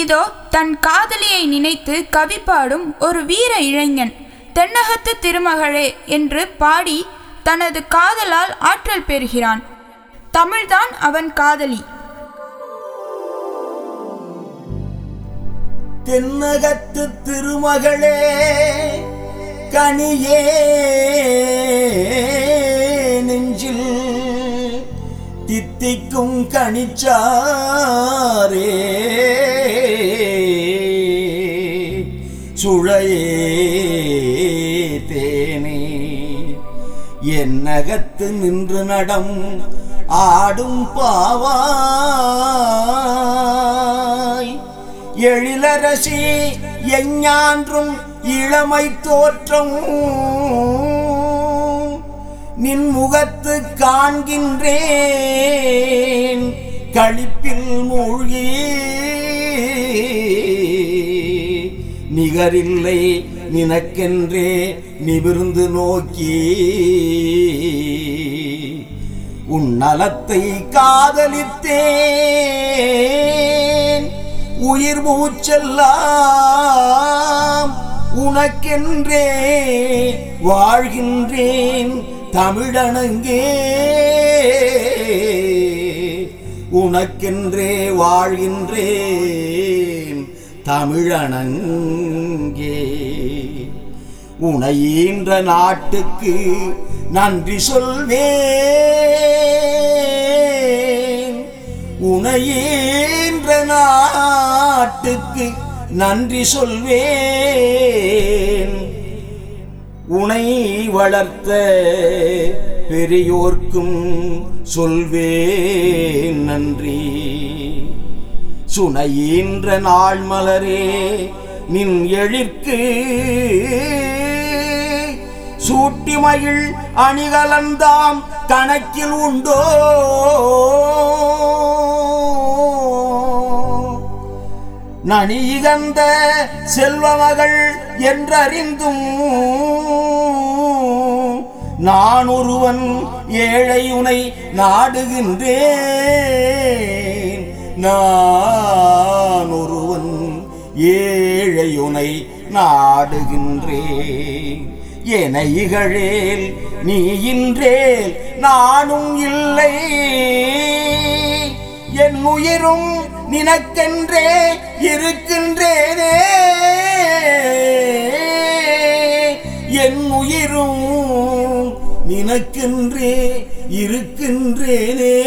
இதோ தன் காதலியை நினைத்து கவி பாடும் ஒரு வீர இளைஞன். தென்னகத்து திருமகளே என்று பாடி தனது காதலால் ஆற்றல் பெறுகிறான். தமிழ்தான் அவன் காதலி. தென்னகத்து திருமகளே கனியே நெஞ்சில் தித்திக்கும் கணிச்சாரே சுழையே தேனே. என்னகத்து நின்று நடம் ஆடும் பாவாய். எழிலரசி எஞ்ஞான்றும் இளமை தோற்றம் நின் முகத்து காண்கின்றேன். கழிப்பில் மூழ்கி நிகரில்லை நினக்கென்றே நிமிர்ந்து நோக்கி. உன் நலத்தை காதலித்தேன். உயிர் மூச்செல்லாம் உனக்கென்றே வாழ்கின்றேன். தமிழனங்கே உனக்கென்றே வாழ்கின்றேன் தமிழனங்கே. உனையீன்ற நாட்டுக்கு நன்றி சொல்வேன். உனையீன்ற நாட்டுக்கு நன்றி சொல்வேன். உனை வளர்த்த பெரியோர்க்கும் சொல்வே நன்றி. சுனையின்ற நாள் மலரே நின் எழிற்கு சூட்டி மகிழ் அணிகலந்தாம் கணக்கில் உண்டோ? நனிகந்த செல்வமகள் என்றறிந்தும் நான் ஒருவன் ஏழை உனை நாடுகின்றேன். நான் ஒருவன் ஏழையுனை நாடுகின்றேன். என இகழேல் நீ இன்றேல் நானும் இல்லை. என் உயிரும் நினக்கென்றே இருக்கின்றேனே. என் உயிரும் நினக்கென்றே இருக்கின்றேனே.